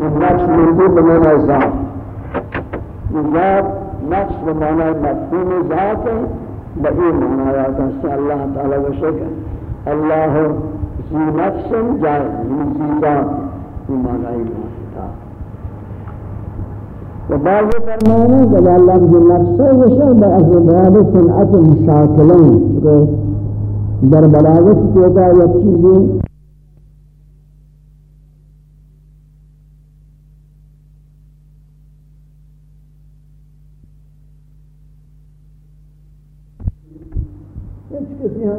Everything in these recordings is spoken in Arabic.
والنفس منظور بمعنى الذات الذات نفس بمعنى مفهوم ذات بقي معنى ذات الله تعالى وشكر الله ذي نفس جائز ذي ذات بمعنى الله وبعض فرمانا قال لفظ نفس وشر بأسباب صنعة مشاكلين در بلاغت كوتا يكشي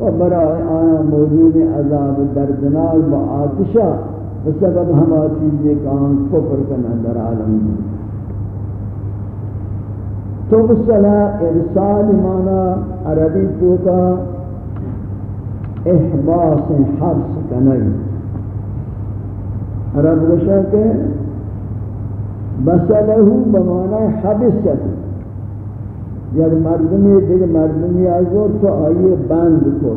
و برای آیا موجود عذاب دردناک و آتشا بسبب ہما چیزیں کان کفر کن اندر عالم توبصلا ارسال مانا عربی توقع احباس حبس کنی عرب گوشہ کے بسلہو بمانا حبس کنی جب یعنی مرد میں دل مرد میں آز و تو آئیے بند کو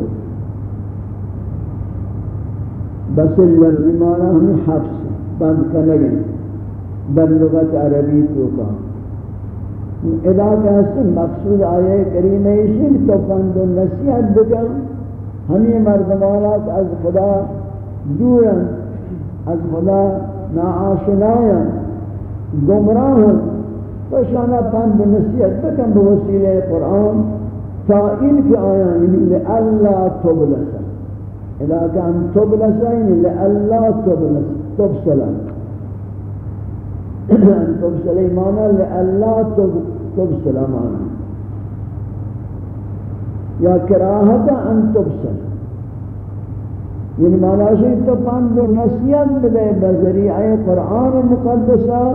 بس لرزمانہ ہمیں حق سے بند کر لگے بندوبت کا اداک مقصود آیه کری نئی تو بند و نصیحت دکھا ہم مردمانات از خدا دورن از خدا ناشنایا گمراہ پشانا پند نصیحت بکن به وسیله قرآن تا این که آیان یعنی لئالله تبلسا الا که ان تبلسا یعنی لئالله تبلسا تبسلا ان تبسلا ایمانا لئالله تبسلا مانا یا کراهتا ان تبسلا یعنی مانا شاید تو پند نصیحت بده بذریعه قرآن مقدسا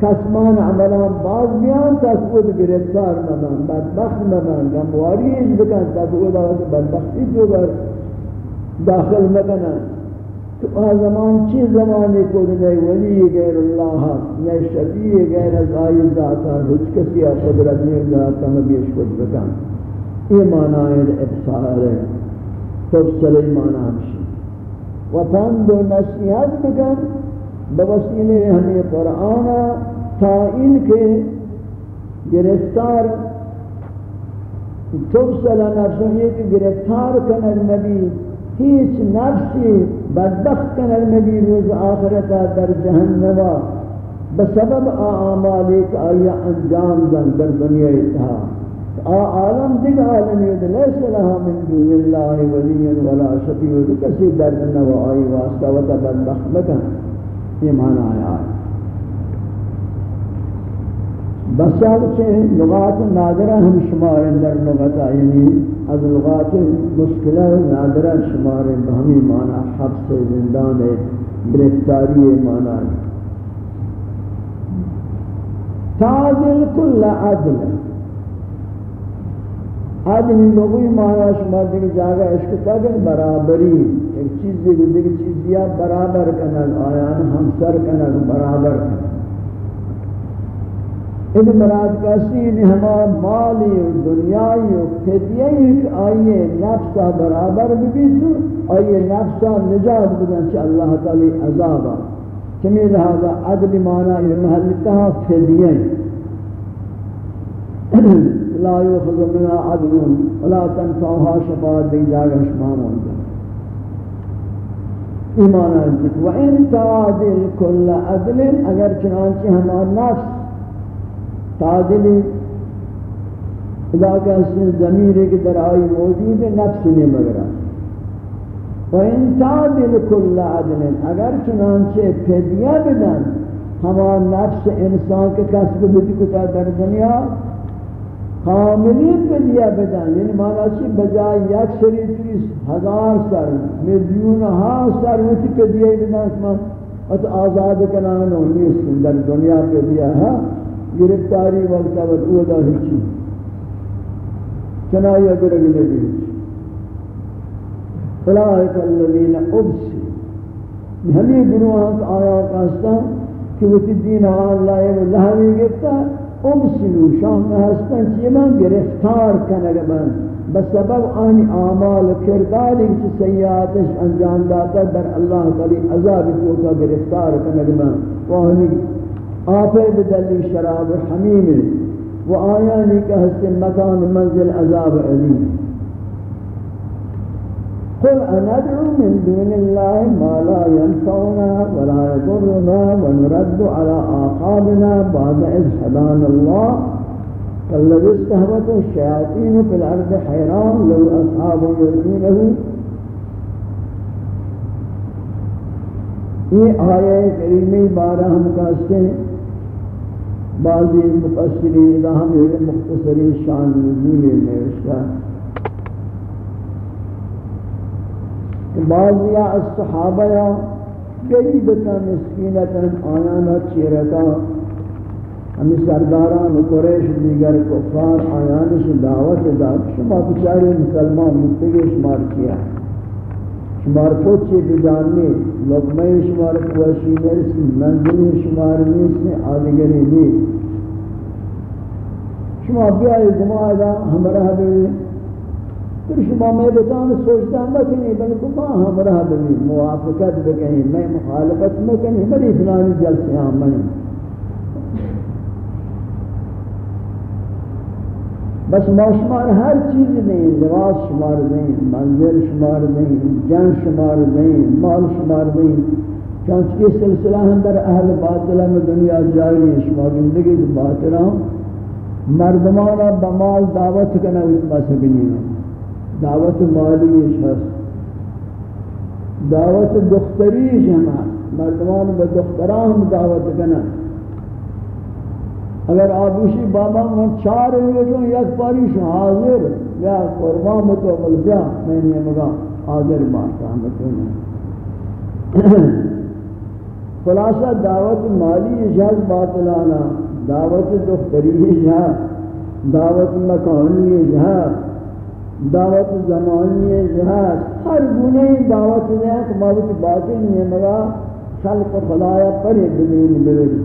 کسمان عملان باز بیان تسود گرفتار مدن بدبخت مدن گمواری ایز بکن تسود آوات بدبختی تو بر داخل مکنن تو ها زمان چی زمانی کنی نی ولی غیر الله نی شبیع غیر از آئی ذاتا هچ کسی قدرت نی ذاتا مبیش کد بکن ای مانائن ابسار تفصل ای مانا همشی و پند و نصیحت بکن بوسیلے ہمیں قرآن تا ان کے گرفتار توسل نفسوں یہ کہ گرفتار کن المبی ہیچ نفسی بدبخت کن المبی روز آخرتا در جہنبا بسبب آعمال ایک آیا انجام دن در دنیا اتحا آعالم دیگ آلم ید لیس لہا من دون اللہ ولی ولا شفیر کسی در نو آئی واسطہ و تبدبخت بکن یہ معنی آیا ہے بسیار سے لغات نادرہ ہم شماریں در لغت یعنی از لغات مشکل نادرہ شمار بہمی معنی حبس زندان ہے گرفتاری مانا تا کل عدل آدمی مغوی مایا شما عشق برابری ایک ایک چیز چیز برابر برابر برابر کنن کنن کنن آیان مراد کسی مالی و و دنیای آئیے آئیے تو نجات بدن چا اللہ تعالی کمی لہذا عدل مانا یہ لا يؤخذ منها عدل ولا تنفعها شفاعة بيدار اشمام وانجا ایمان آنچک و این تعادل کل عدل اگر چنانچه ہمار نفس تعادل خدا کا حسن ضمیر کی در آئی موجود ہے نفس نے مگر و این تعادل کل عدل اگر چنانچه پیدیا بدن ہمار نفس انسان کے کسب بدکتا در دنیا کاملین کے لیا بدن یعنی مانا چی بجائی یک شریفی ہزار سر میلیون ہا سر اسی کے لیا بدن اسمان ات آزاد کنان ہونی اس اندر دنیا کے لیا ہے ہاں؟ گرفتاری وقتا و اودا ہچی چنائی اگر اگلے بیچ خلاہت اللہین ابسی ہمیں گروہ آیا کہستا کہ وہ تی دین آن لائے وہ لہوی گفتا امسلو هستن من من گرفتار کنگ بسبب آن اعمال چی انجام داتا دہر اللہ گرفتار کنگ من و بدلی شراب حمیم آیانی مکان منزل عذاب علیم قل أندعو من دون الله ما لا ينفعنا ولا يضرنا ونرد على آقابنا بعد إذ هدانا الله كالذي استهوته الشياطين في الأرض حيران لو أصحاب يؤذونه یہ آیہ کریمی بارہ ہم کہتے ہیں بعضی مفسرین ہم یہ مختصری شان نزول میں اس از صحابہ یا آیانا چیرتا سرداران و قریش دیگر کفار سے دعوت داد شما شما مسلمان شمار شمار شمار شمار کیا پوچھے لقمہ نیسی نیسی منزل نندنی شمارے ہمراہ پھر شما میں بتانے سوچتا بلکہ ماں ہمراہ موافقت میں مخالفت بلی فلانی جلسے ہاں بس ما شمار ہر چیز نے لباس شمار دیں منزل شمار دیں جن شمار دیں مال شمار دیں سلسلہ اندر اہل باطلہ میں دنیا جاری زندگی بات رہا مرد مانا بمال دعوت بس کر ہے دعوت مالیش هست دعوت دختریش هم مردمان به دختران هم دعوت کنن اگر آبوشی بابا من چار میگن یک پاریش حاضر یا قربان تو بل میں نے مگا حاضر مارتا ہم تو خلاصہ دعوت مالی اجاز باطلانا دعوت دختری اجاز دعوت مکانی اجاز دعوت زمانی جہاز ہر گنے دعوت نے کہ مابت باطل نے مگا خلق و خلایا پر دلیل ملی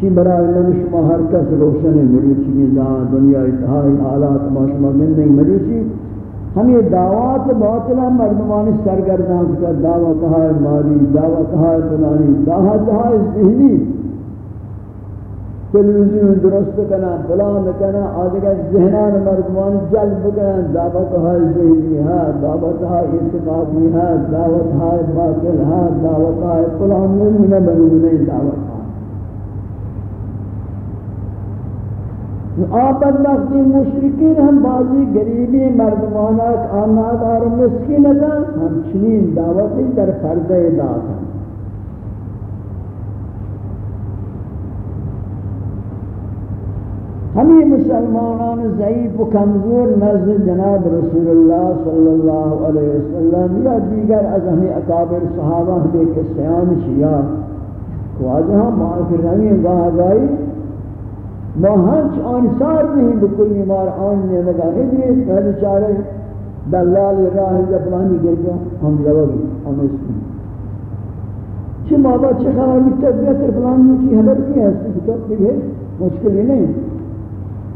چی برای من شما ہر کس روشن ملی چی دا دنیا اتحائی حالات ما شما من نہیں ملی چی ہم یہ دعوات باطلہ مردمان سرگردان کتا دعوت ہائے مالی دعوت ہائے بنانی دعوت ہائے ذہنی تلویزیون درست کنن فلان کنن آدیگه ذهنان مردمان جلب کنن دعوت های ذهنی ها دعوت های اعتقادی ها دعوت های باطل ها دعوت های فلان نمونه بنمونه دعوت آبد وقتی مشرکین هم بازی گریبی مردمانات آنها دار مسکین دا همچنین دعوتی در فرده داد هم ہم یہ مسلمانان ضعیف و کمزور نزد جناب رسول اللہ صلی اللہ علیہ وسلم یا دیگر از ہم اکابر صحابہ دے کے سیان شیعہ تو آج ہم معافر ہمیں باہدائی ما ہنچ آنسار نہیں بکل نمار آن نے لگا ہی دیئے پہل چارے دلال راہ جبلانی گئے جو ہم جواب ہم اس کی چھ مابا چھ خواہ لکھتے بیتر بلانی کی حبر کی ہے اس کی کتاب بھی ہے مشکل ہی نہیں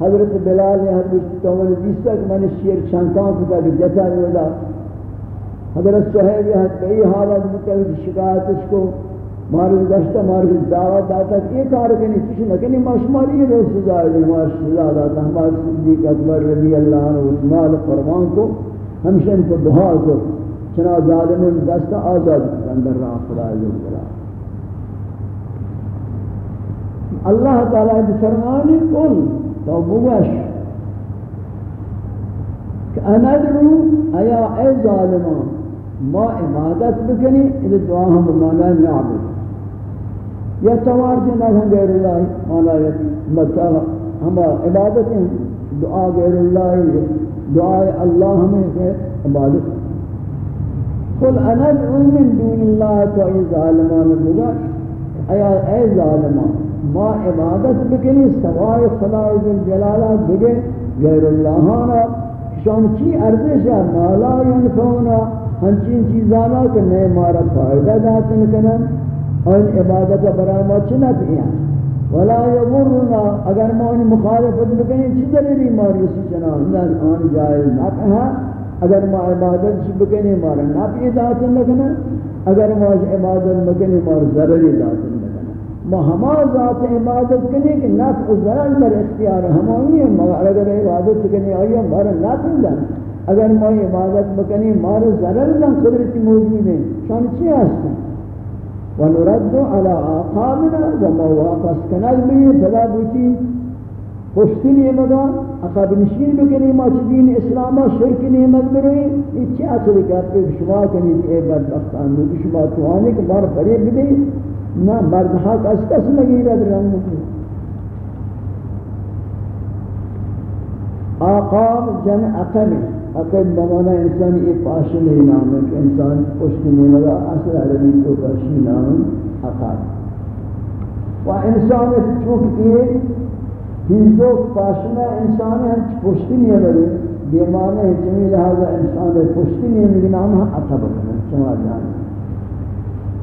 حضرت بلال نے حدیث تو میں جس تک میں شیر چنکان کو کہا جتا ہوگا حضرت صحیب یہ کئی حالات متعلق شکایت اس کو مارد گشتہ مارد دعوت آتا کہ یہ کار کے نہیں کچھ نہ کہ نہیں مشماری یہ روز سزا ہے جو ہمارے سزا داتا ہمارے صدیق اکبر رضی اللہ عنہ اتمال فرمان کو ہمشن کو دعا کو چنا ظالم دستہ آزاد اندر راہ خدا جو کرا اللہ تعالیٰ جو فرمانی کل تو بوش کہ ایا اے ظالمان ما عبادت بکنی اذا دعا ہم ہم مولا مولا نعبد یا توار غیر اللہ بھی ہم عبادت دعا دعا غیر اللہ اللہ ہمیں عبادت قل انا من دون تو ظالمان ظالمان بوش ایا اے ما ما عبادت عبادت بکنی سوائے جلالہ غیر اللہانا شان ارزش ہے مالا ینفونا ہنچین چیزانا کہ نئے مارا فائدہ داتن کنن برای ولا عمادت اگر ما ما ما ان مخالفت بکنی بکنی ماری اسی چنان آن اگر اگر عبادت عبادت چی مارا داتن عمادت میں زرعی تھا با ہما ذات عبادت کرنے کہ نفع و ضرر در اختیار ہمانی ہے مگر اگر عبادت کرنے آئیے مارا نفع دن اگر ما عبادت بکنی مارا ضرر دن قدرتی موجود ہے شان چی ہستا ونرد على آقابنا وما واپس کنک بھی فلا بوتی پشتی نعمت اقاب نشین بکنی ما چی دین اسلاما شرک نعمت بروئی یہ چی اصل کرتے شما کنید اے بدبختان شما توانے کہ مار فریب بھی نہ مرد حق اس کس نگیرد رنگ آقاب جن عقب عقب بمانا انسان یہ پاشن ہی نام ہے کہ انسان پشت نہیں لگا اصل عربی تو پاشی نام عقاب و انسان چوک یہ ہندو پاشنا انسان ہے پشت نہیں لگے بیمانے جمیل لہذا انسان پشت نہیں لگے نام ہے عقب چما جانے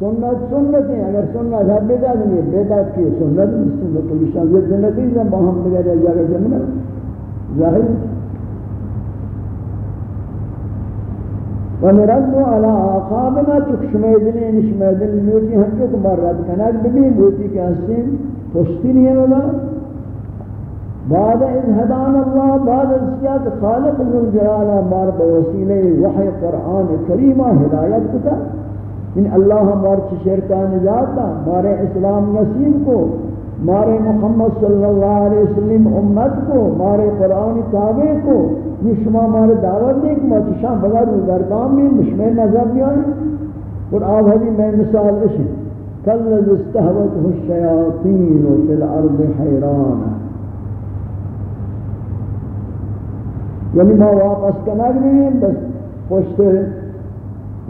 سنت سنت سنت سنت سنت ہے ہے اگر نہیں نہیں کی کی ظاہر آقابنا چک چک شمیدنی نشمیدن ہم کنک ببی کے حسین پشتی بعد بعد از از هدان الله خالق بار وحی قرآن سنتیں ہدایت ان اللہ مرچ شیر کا نجاتا مارے اسلام نصیب کو مارے محمد صلی اللہ علیہ وسلم امت کو مارے قرآن کعبے کو یہ شما مارے دعوت کہ بغیر میں مشمع نظر بھی آئیں اور آب حدی میں مثال الشیاطین فی الارض حیران یعنی ما واپس کنگ نہیں بس اس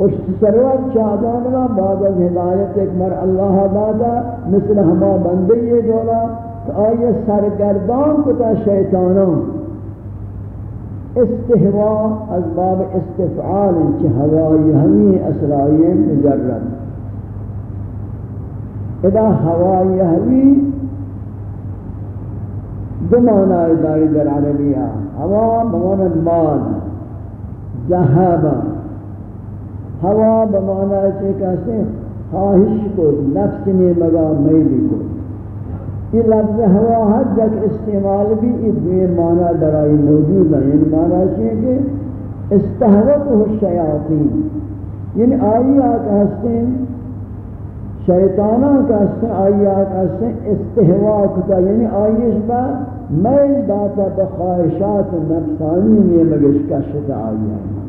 اس سرور چاہدان کا بعد از ہدایت ایک مر اللہ دادا مثل ہما بندی یہ دولا کہ آئیے سرگردان کتا شیطانوں استحوا از باب استفعال انچہ ہوای ہمی اسرائی مجرد ادا ہوای ہمی دو معنی داری در عربیہ ہوا مغانا مال ذہبہ ہوا بمانا مانا کہتے ہیں خواہش کو نفس نے مگا میلی کو یہ لفظ ہوا حد جگ استعمال بھی معنی درائی موجود ہے یعنی مانا چاہیے کہ استحرک ہو شیاطین یعنی آئی آستے شیطانہ کا شی آستے استحواق کا یعنی آئیش با میل داتا بخواہشات خواہشات نفسانی نے شیط آئی آئی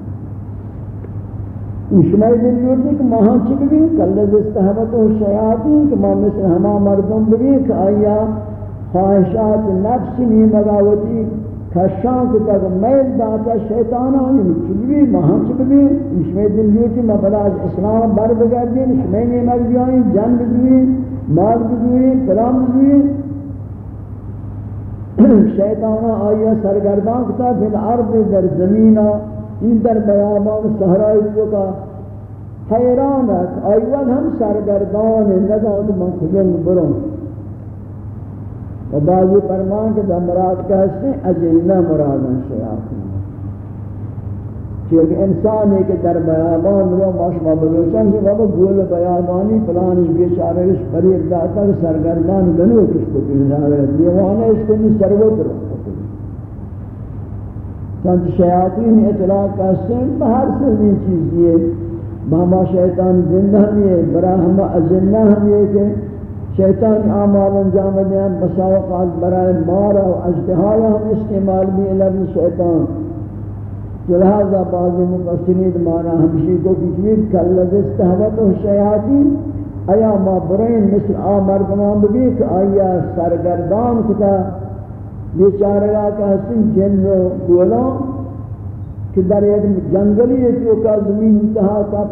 کہ کہ کہ کلد استحبت و ماں مثل ہما مردم آیا خواہشات نفس کشان کو تک میل داتا شیطان شیطان آئین آئین اسلام بر بھی بھی جن بزوئی بزوئی بزوئی مال سرگردان کتا الارض در زمینہ این در در بیابان بیابان صحرای کا حیران است ایوان سرگردان سرگردان من کجن برم و بعضی فرمان مرادن شیاطین انسان رو بابا گول بیابانی فلانی پریب داتا سروت رو چند شیاطین اطلاع کا سن بہر سے بھی چیز یہ ماما شیطان زندہ ہم یہ برا ہم اجنہ ہم یہ کہ شیطان اعمال انجام دیا بساوقات برائے مارا و اجتہایا ہم استعمال بھی علم شیطان لہذا بعضی مقصرین مانا ہمشی کو کچھوید کاللز استحوت و شیاطین ایا ما برین مثل آمر بنام بگی آیا سرگردان کتا بیچارگا کا حسن جن گولا کہ در ایک جنگلی کا زمین انتہا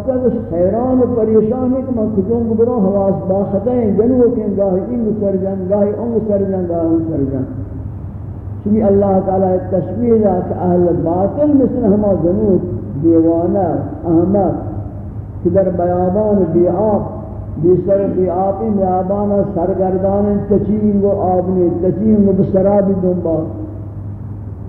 حیران و پریشان ہے کہ میں کو حواس جنو انگ انگ انگ سر سر سر جن جن جن گاہی گاہی اللہ تعالیٰ کہ کہ اہل باطل مثل ہما دیوانہ احمد در بیابان تصویرات بیشتر کی آبی میں آبانا سرگردان تچین گو آبنی تچین گو بسرابی دنبا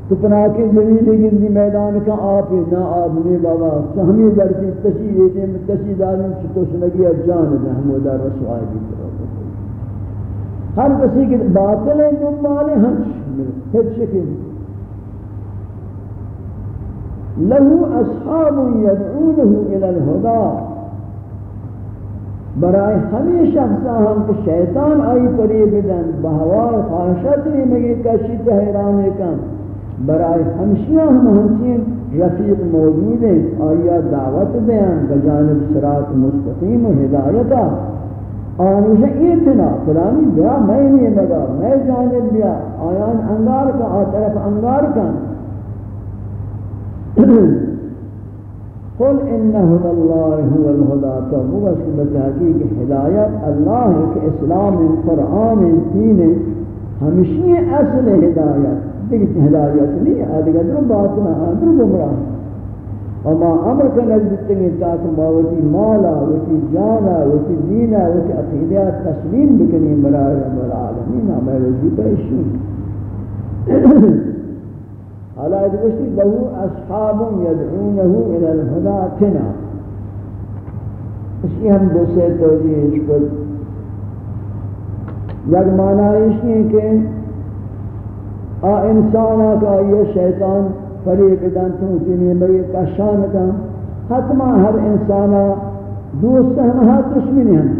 تو پناکی جنید گلدی میدان کا آبی نا آبنی بابا تو ہمی در کی تچین گو دیم تچین دارن چکو سنگی اجان دیم ہمو در رسو آئی دیم ہر کسی کی باطل ہے جو مالی ہم شکل لہو اصحاب یدعونہو الالہدار برای ہمیں شخصا ہم کہ شیطان آئی پری بدن بہوار خواہشت نہیں مگی کشی تحران کم برای ہمشیاں ہم ہمچین رفیق موجود ہیں آیا دعوت دیاں بجانب صراط مستقیم و ہدایتا آنوشہ ایتنا فلانی بیا میں نہیں مگا میں جانب بیا آیان انگار کا آ طرف انگار کا قل ان هدى الله هو الهدى تو وہ اس بتاتی کہ ہدایت اللہ کے اسلام قران دین ہمیشہ اصل ہدایت دیکھ ہدایت نہیں ادھر ادھر بات نہ ادھر گمراہ اما امر کا نزدیک تھے تا تم باوتی مالا وتی جانا وتی دینا وتی عقیدہ تسلیم بکنی مرا مرا عالمین امر جی پیشین حالا ادوشتی اصحاب یدعونہو الى الہدا تنا اسی ہم توجیہ اس اس معنی نے کہ آ انسانا کا یہ شیطان فریق شیتان پریان تین کا شان کا حتما ہر انسان دشمنی ہم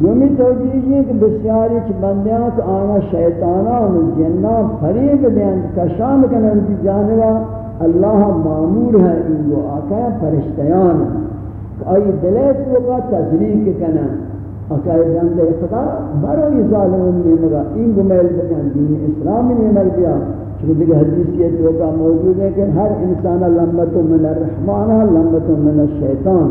دومی یہ کہ کہ بسیاری چھ بندیاں آنا شیطانان و جنان کشام کی جانوا اللہ معامور ہے ان ان کو کو فرشتیان آئی دلیت وقا تذریق خدا ظالم بکن دین اسلام دیکھ حدیثیت ہے کہ ہر انسان لمبت من الرحمن لمبت من الشیطان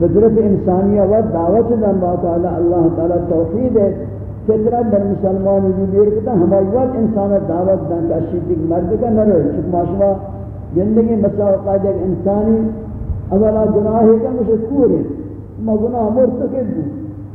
فطرت انسانیہ و دعوت دن بات اعلی اللہ تعالی توفید ہے چترا در مسلمان جو دیر کتا ہمائی وقت انسان دعوت دن کا شیدک مرد کا نرد چکم آشوا جندگی وقت ایک انسانی اولا گناہ کا مجھے کور ہے ما گناہ مرتقب دی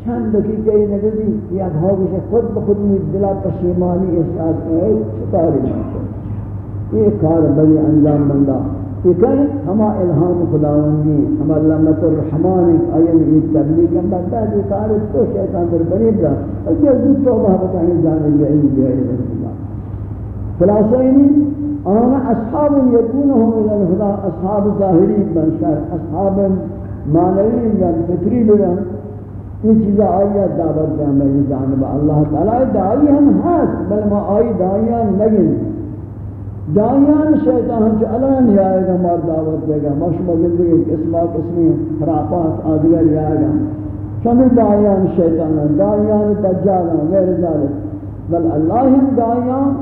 چند دقیقے ہی نگذی یا دھاوش ہاں خود بخود مید دلا پشیمانی احساس میں ہے چکاری نہیں یہ کار بلی انجام بندہ کہ ہم الہام خداوندی ہم اللہ مت الرحمان ایں یہ تبلیغ ہم بتا دے کار اس کو شیطان در بریب دا اگر جو توبہ بتانے جان گئے ہیں یہ ہے اللہ خلاصین انا اصحاب یکونهم الى الهدى اصحاب ظاهری من شر اصحاب معنوی من فطری لگن یہ چیز آئی ہے دعوت دیا میری جانب اللہ تعالی دعوی ہم ہاتھ بل ما آئی دعویان نگن دائیان شیطان ہم چھے الان ہی آئے گا مار دعوت دے گا مشروع زندگی اسمہ قسمی حراپات آدھگر ہی آئے گا چھنے دائیان شیطان ہیں دائیان تجار ہیں غیر ذالت بل اللہ ہم دائیان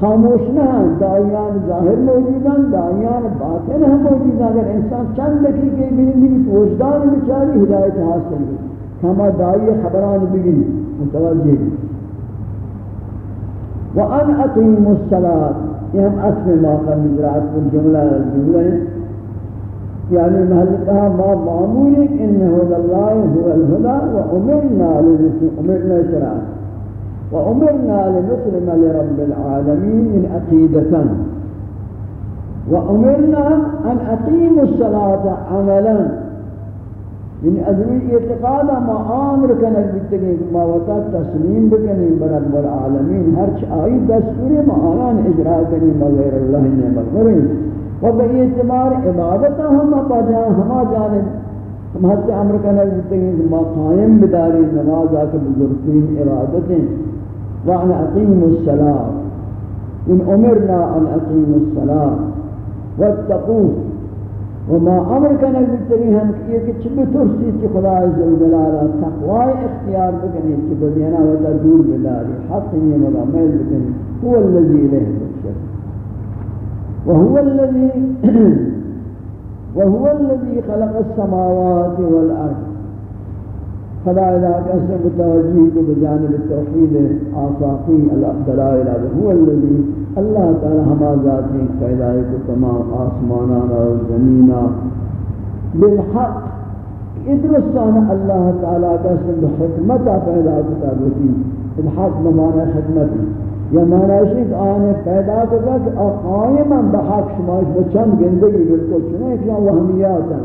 خاموش نہ ہیں دائیان ظاہر موجود ہیں دائیان باطن ہیں موجود ہیں اگر انسان چند لکی کے بینی توجدان بچاری ہدایت حاصل دے ہم دائی خبران بگی متوجہ وَأَنْ أَقِيمُ السَّلَاةِ یہ ہم اصل موقع مزرعات کو جملہ جملہ ہیں يعني کہا ما معمول إن هدى الله هو الهدى وأمرنا لمثل أمرنا شرعا و وأمرنا لنسلم لرب عقیدتا و امرنا أن اقیم الصلاة عملا یعنی ازمی اعتقاد ما ما آمر کنک وطا تسلیم بکنیم بر بربر عالمین ہرش آئی دس مانا نے اجرا ہم اپا جان ہما جانب ہم حد سے عمر کنک ما قائم بداری نوازا کے بزرگین عبادتیں وعن اقیم السر ان امرنا ان اقیم انعیم واتقوه و ما امر کنه بیتری هم که یہ کہ بترسی چھ خدا عز و جلال تقوی اختیار بکنی چھ بدینا و تا دور بداری حق یہ مغامل بکنی هو الذي له الشر وهو الذي وهو الذي خلق السماوات والارض فلا خدا قصب تو جانب توفیع نے آثاقی اللہ درا کو اللہ دی اللہ تعالیٰ ہمارے پیدا کو تمام آسمانہ زمینہ بالحق ادرسان اللہ تعالیٰ کیسے حکمت آ پیدا کرتا رسی الحاق میں حکمت یا مارا صرف آنے پیدا کرتا کہ بحق گندگی گھر کو سنیں کیا وہ ہم یہ آ جائیں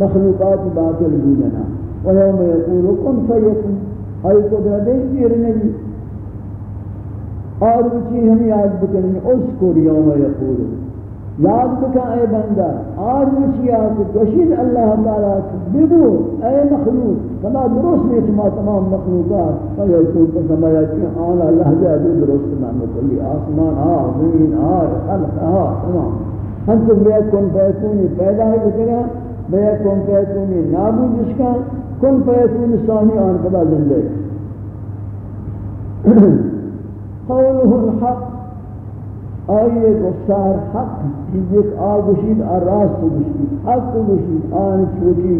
مخلوقات باطل بودنا و یوم یقولکم فیکون ای کو دے دیر نہیں اور وچ ہم یاد بکنے اس کو یوم یقول یاد بکا اے بندہ اور وچ یا کو دشید اللہ تعالی بگو اے مخلوق فلا درست نہیں تمام تمام مخلوقات فلا تو سمجھا کہ آن اللہ جا دے درست نام کلی آسمان آ زمین آ خلق آ تمام ہم تو میں کون پیدا ہے کہ میں کم پہ توں گی نام جس کا کم پہ تم سانی آن پڑا زندہ حق آشید اور راس سے گوشید آن چوٹی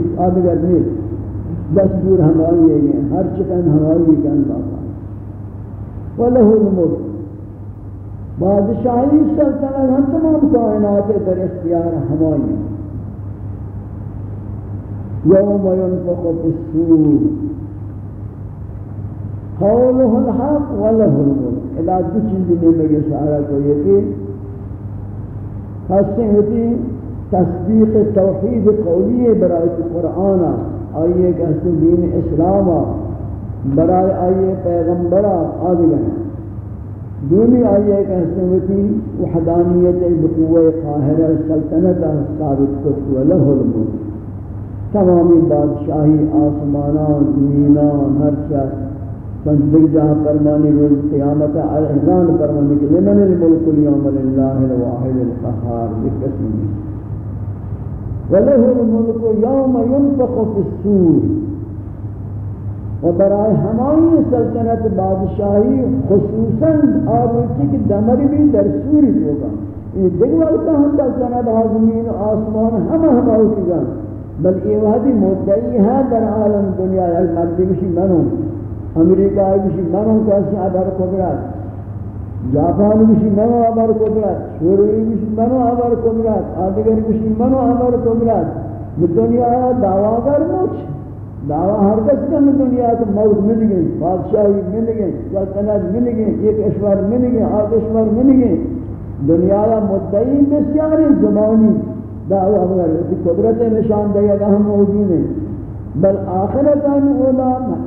دس دور ہماری ہر چکن ہماری گن بابا پل ہو بادشاہی سلطنت ہم تمام کائنات در اختیار ہمارے يوم ينفق في السور قوله الحق وله الملك الا دو چیز نے مجھے سارا کو یہ کہ خاصے ہوتی تصدیق توحید قولی برای قرآن آئیے کہ حسن دین اسلام برای آئیے پیغمبرہ آدھگا دومی آئیے کہ حسن ہوتی وحدانیت بقوہ قاہرہ سلطنتہ ثابت کتو له الملک تمامی بادشاہی ہر جہاں فرمانی فرمانی روز قیامت کہ لمن الملک الملک اليوم للہ الواحد یوم ينفق السور و برائے ہمائی سلطنت بادشاہی خصوصاً آبوچی کی دمر بھی در سوری ہوگا یہ یعنی دیکھ وقتا ہم سلطنت آزمین آسمان ہم ہم بل بس یہ ہے امریکہ کسی عبر قدرت جاپان عبر عبر قدرت قدرت شوروی آدگر کسی منوہار عبر قدرت دنیا دعویٰ دعویٰ کر موچ ہر کس کا دنیا تو موت مل گئی بادشاہی مل گئی سلطنت مل گئی ایک اشور مل گئی آگ اشور مل گئی دنیا والا مدعی بسیاری زمانی دعوا اگر یہ قدرت نشان دے گا ہم موجود ہیں بل اخرت ان علماء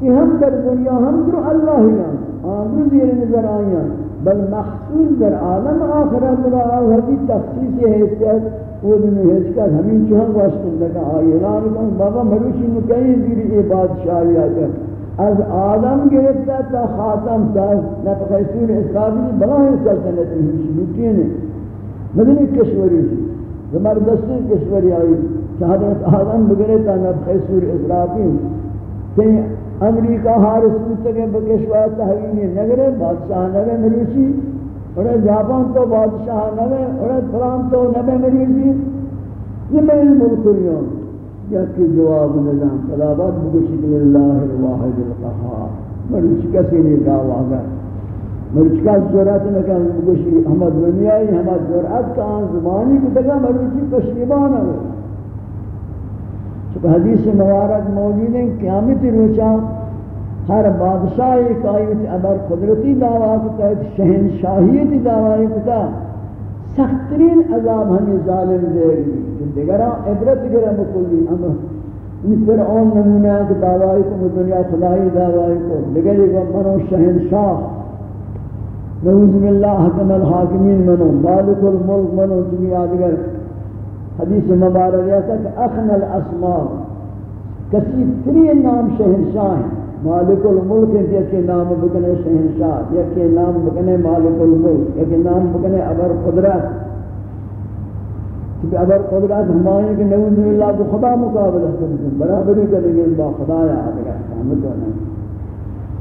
کہ ہم در دنیا ہم در اللہ ہی ہیں آمین زیر نظر آئیاں بل مخصوص در عالم آخرت را آخرت کی تخصیص یہ حیثیت وہ دن حیثیت ہمیں چھوڑ واسطن لگا آئیران کہ بابا مروشی نکہیں زیر یہ بادشاہ لیا کر از آدم گرفتا تا خاتم تا نتخیصور اسرابی بلا ہی سلطنتی ہی چیزی نہیں مدنی کشوری چیزی جی۔ زبردستی کشوری آئی کہ حضرت آدم بگرے تا نبخی سور اضرافیم کہ امریکہ حارس متقے بکشوری تحقیقی نگرے بادشاہ نبے مریشی اور جاپان تو بادشاہ نبے اور اسلام تو نبے مریشی یہ میں ملکوریوں یکی جواب نظام صلابات بکشکل اللہ الواحد القحار مریشی کسی نے دعوہ گئے مرچکات جرات نہ کہ گوشی ہم دنیا ہی ہم جرات کا آن زبانی کو تگا مرچی پشیبان ہو چپ حدیث مبارک موجود ہیں قیامت روچا ہر بادشاہ ایک آیت ابر قدرتی دعویٰ کتا ہے شہنشاہیتی دعویٰ کتا سخت ترین عذاب ہمیں ظالم دے گی دیگرہ عبرت گرہ مکلی ہم ان فرعون نمونہ کے دعوی کو دنیا خدای دعوی کو لگے گا منو شہنشاہ نعوذ باللہ حکم الحاکمین منو مالک الملک منو تمی آدگر حدیث مبارک یہ کہ اخن الاسماء کسی تری نام شہنشاہ ہیں مالک الملک ہیں یکی نام بکنے شہنشاہ یکی نام بکنے مالک الملک یکی نام بکنے عبر قدرت کیونکہ عبر قدرت ہمائی ہیں کہ نعوذ باللہ کو خدا مقابل حسن برابری کریں گے با خدا یا آدگر احمد و نعوذ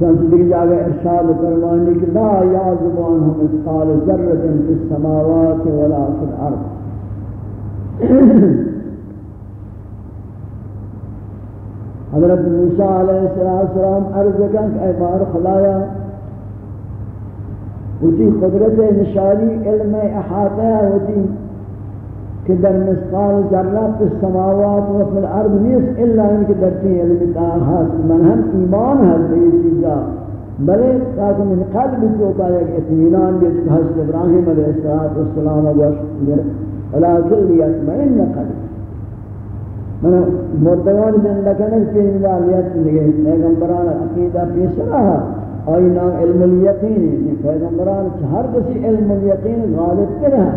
چند جاگه ارشاد فرمانی که لا یا زبان ہم اثقال ذرت فی السماوات ولا فی الارض حضرت موسیٰ علیہ السلام عرض کن که اے بار خلایا و تی قدرت نشانی علم احاطه و تی کہ در مثقال ذرہ پر سماوات و فی الارض نیست الا ان کے درتی علم تا ہاس من ہم ایمان ہر یہ چیزا بلے تاکہ من قلب کو پایا کہ اطمینان بھی اسم حضرت ابراہیم علیہ السلام و السلام و شکر علا کل یتمین قلب من مرتبان زندہ کنک کے انداء لیت لگے پیغمبران عقیدہ پیسرہ آئی نام علم الیقین پیغمبران ہر کسی علم الیقین غالب کر رہا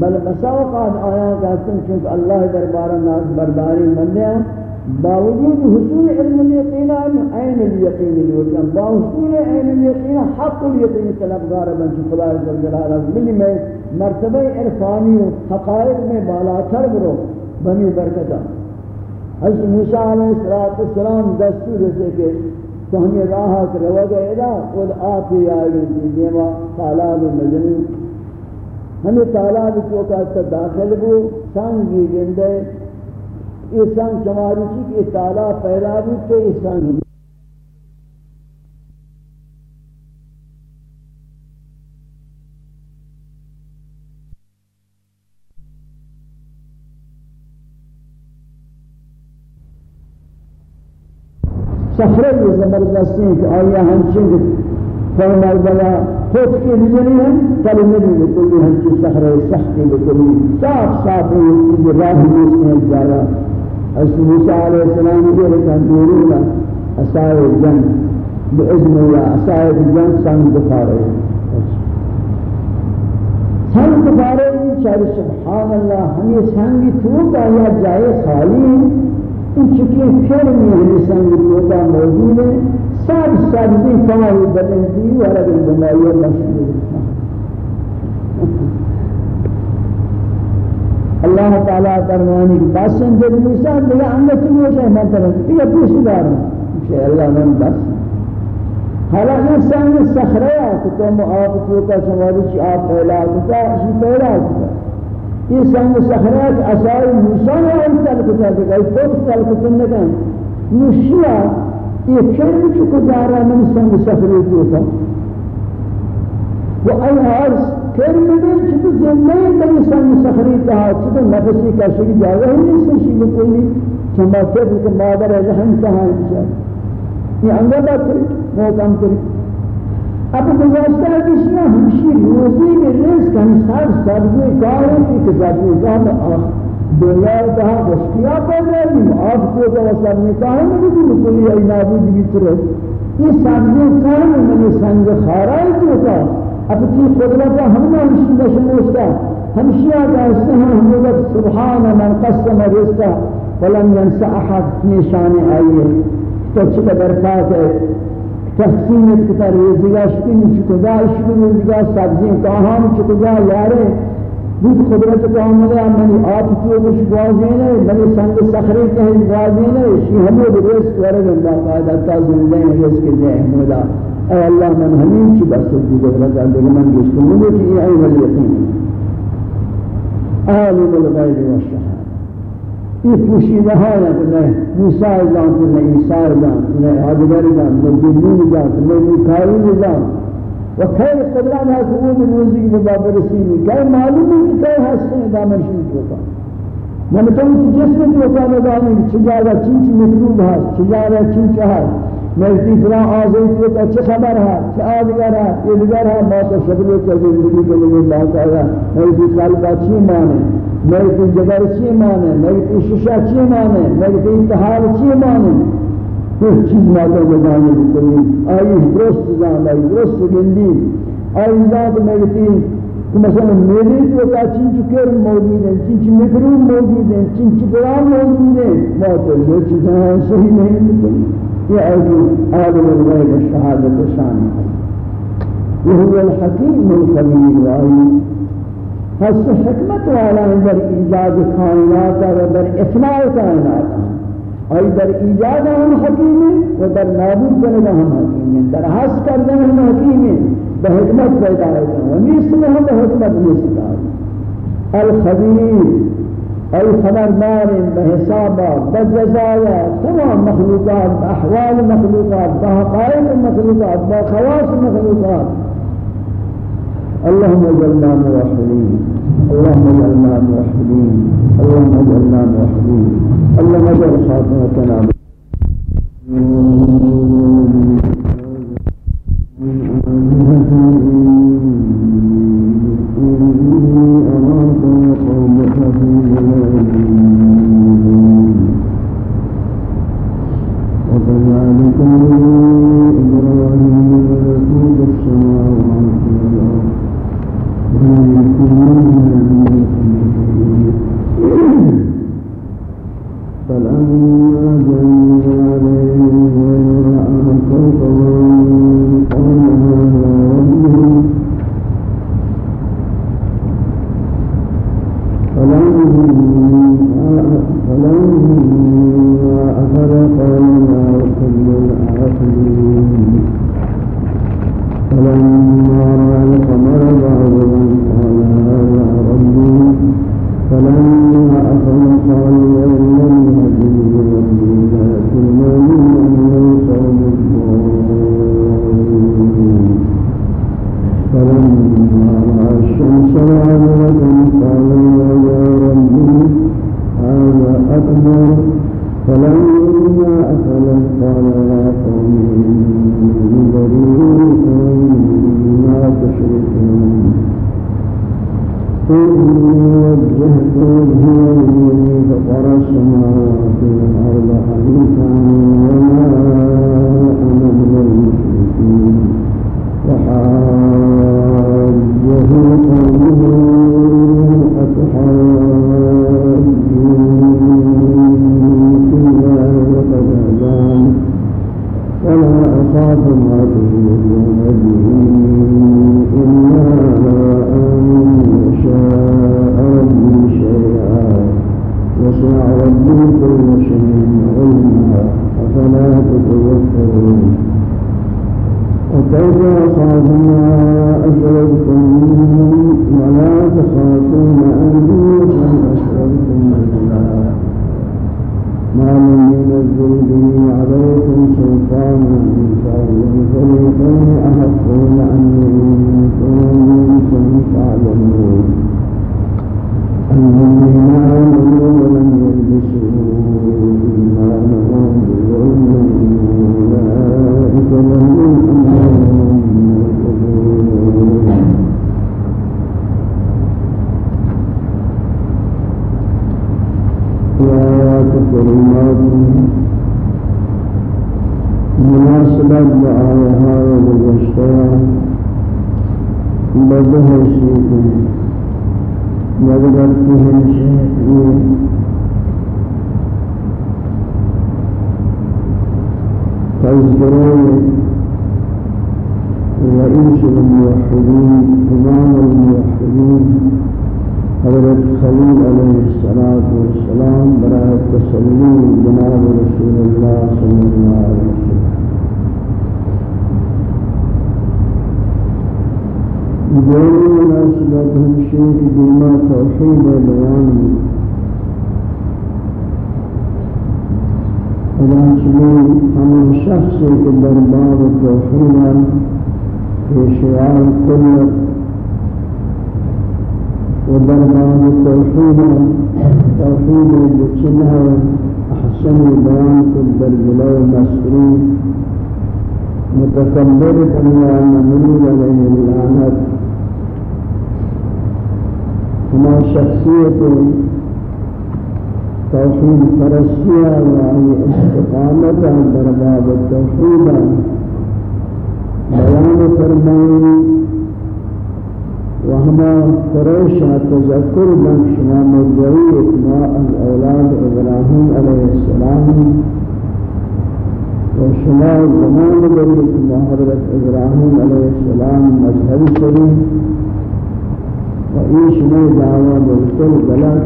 بل مساوقات آیا کہتے ہیں چونکہ اللہ دربارہ ناز برداری مندے ہیں باوجود حصول علم اليقین عین اليقین اليقین با حصول عین اليقین حق اليقین طلبگار بن چو خدا عز و جلال از ملی میں مرتبہ عرفانی و حقائق میں بالا تر برو بمی برکتا حضرت موسیٰ علیہ السلام دستور سے کہ تو ہمیں راہت روگ ادا خود آتی آئیو دیما سالان و مجنون ہمیں تالاب کو سے داخل ہو سانگ یہ زندہ یہ سانگ چماری چی کہ یہ تالاب پہلا بھی تو یہ سانگ سفرے زبردستی کہ آئیہ ہم چنگ فرمائے بلا خود کی نظرین کلمہ بھی بکلی ہم کی سحر سختی بکلی صاف صاف ہے یہ چیز راہ دوست ہیں جارا حضرت موسیٰ علیہ السلام کے لئے دوری کا اصائے جن بإذن الله اصائے جن سن بخارے سن بخارے چاہے سبحان اللہ ہمیں سنگی تو کا یا جائے خالی ان چکے پھر میں ہمیں سنگی تو کا موجود ہے سب سبزی کاری بدنجی ورد البنایی مشهور اللہ تعالیٰ فرمانی کی بس سندے بلوسان دیگا اندر چنو چاہے میں طرف دیگا پوشی دارنا کہ اللہ من بس حالا نفسان سخرے آتی تو ہم آپ کو کا شماری چی آپ پہلا آتی تا اسی پہلا آتی یہ سنگ سخرے آتی اصائی موسیٰ نے آئی تلکتا دیگا یہ تو تلکتا نکن نوشیہ یہ چند چکو دارا من سنگ سفری کیوتا و ای عرض پھر مدر چکو زندگی من سنگ سفری تہا چکو نفسی کا شکی جاگا ہی نہیں سنشی لکلی چمبا پھر کہ مادر رحم کہاں انشاءاللہ یہ انگا بات کری موقع کری اب گزشتہ کسی ہمشی روزی میں رزق ہم سب سبزی کاروں کی کزادی زیادہ آخر دنیا تھا مشکیا پر نہیں آپ کو تو سب نے کہا نہیں کہ بالکل یہ نابود بیچ رہے یہ سبزی کون میں نے سنگ خارا ہے تو تھا اب کی قدرت ہم نے مشی نشن اس کا ہم شیا جیسے ہیں ہم لوگ سبحان من قسم رزقا ولم ينس احد نشان آئیے تو چکہ برکات ہے تقسیم کتاب رزقا شکن چکہ دا شکن رزقا سبزی کہاں چکہ یارے بود خبرت کا آمدہ منی آپ کیوں کچھ گوازی نے منی سنگ سخری کہیں گوازی نے شی ہمیں برس ورد اللہ قائد حتی زندہ ہیں رس کے لئے احمدہ اے اللہ من ہمیں چی بس سکتی قدرت اندر من جسکو مجھے کی یہ عین الیقین عالم الغیب والشہاد یہ پوشیدہ حالت میں موسیٰ ازام کرنے عیسیٰ ازام کرنے آدھگر ازام کرنے جنین ازام کرنے مکائل ازام و خیر قدران از اون روزی که به برسیم که معلومه که که دامن دامنشون تو من تو اون جسم تو که ندانی چه جاگا چین چی مطلوب هست چه جاگا چین چه هست مرتی فلان آزوی تو که چه خبر هست چه آدگر هست یه دیگر هست ما تو شکلی که زندگی که لیے اللہ تعالی مرتی با چی مانه مرتی جگر چی مانه مرتی ششا چی مانه مرتی انتحال چی مانه کوئی چیز نہ تو بجانے کی کوئی آئی درست جان آئی درست گندی آئی ذات ملتی کہ مثلا میری تو کا چیز کر موجود ہے چیز مکروم موجود ہے چیز قرآن موجود ہے ما تو یہ چیزیں صحیح نہیں ہوتی یہ آئی عالم الغیب شہادت شان وهو الحكيم الخبير وآئی حس حکمت والا در ایجاد کائنات و در اصلاح کائنات اور در ایجاد ہم حکیم ہیں و در نابود کرنا ہم حکیم ہیں در حس کرنا ہم حکیم ہیں بہ حکمت پیدا ہے ہمیں سے ہم بہ حکمت نہیں سکتا الخبیر ای خبردار بحساب بجزایا تمام مخلوقات احوال مخلوقات بحقائق مخلوقات خواص مخلوقات اللهم اجعلنا موحدين اللهم اجعلنا موحدين اللهم اجعلنا موحدين اللهم اجعل خاتمتنا فإذا أصابنا أجركم ولا تصابوا هما شخصیت توحيد پرستیا يعني استقامة برباب التوحيد بيان فرمين وهما فرشا تذكر من شمام الجوية ما الاولاد إبراهيم عليه السلام وشمال زمان ما حضرت إبراهيم عليه السلام مذهب شريف این شما دعوا بالکل غلط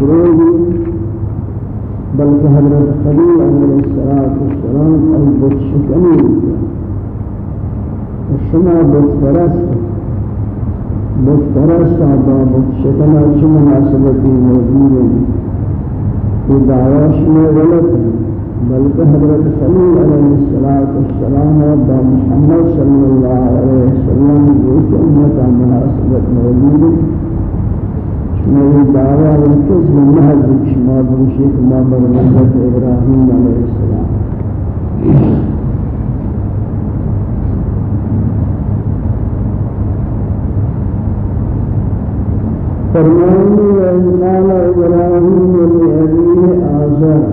دروغی بلکه حضرت خلیل علیه الصلاة والسلام البت شکنی شما بت پرست بت پرست با بت شکنی چه مناسبتی موجود ہے یہ دعوا شما غلط ہے بل حضرت صلی علیہ السلام رب محمد صلی اللہ علیہ وسلم یہ امت مناسبت موجود میری دعویٰ رکھت من محض شما بروشیق ما برمزت ابراہیم علیہ السلام فرمانی و ایمان ابراہیم لعبیر آزار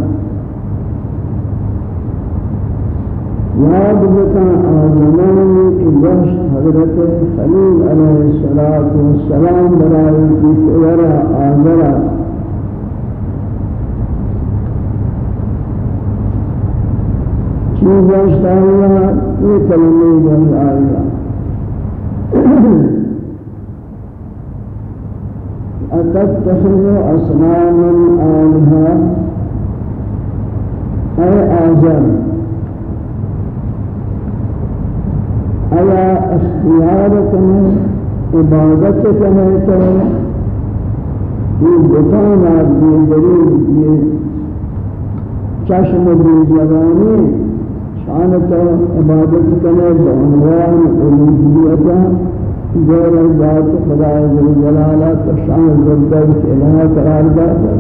یاد بکن آزمانی که داشت حضرت خلیل علیه السلام برای که شعر آزر است چی داشت آیا یہ کلمه داشت آیا أتتخذ أصناما آلهة أي آزم ایا اختیار کنی عبادت کنی تو یہ بتان آپ بھی ضرور یہ چشم بھی لگانے شان تو عبادت کرنے بعنوان علوبیتا غیر ذات خدا جل جلالہ تو شان زبدت الہ قرار داتا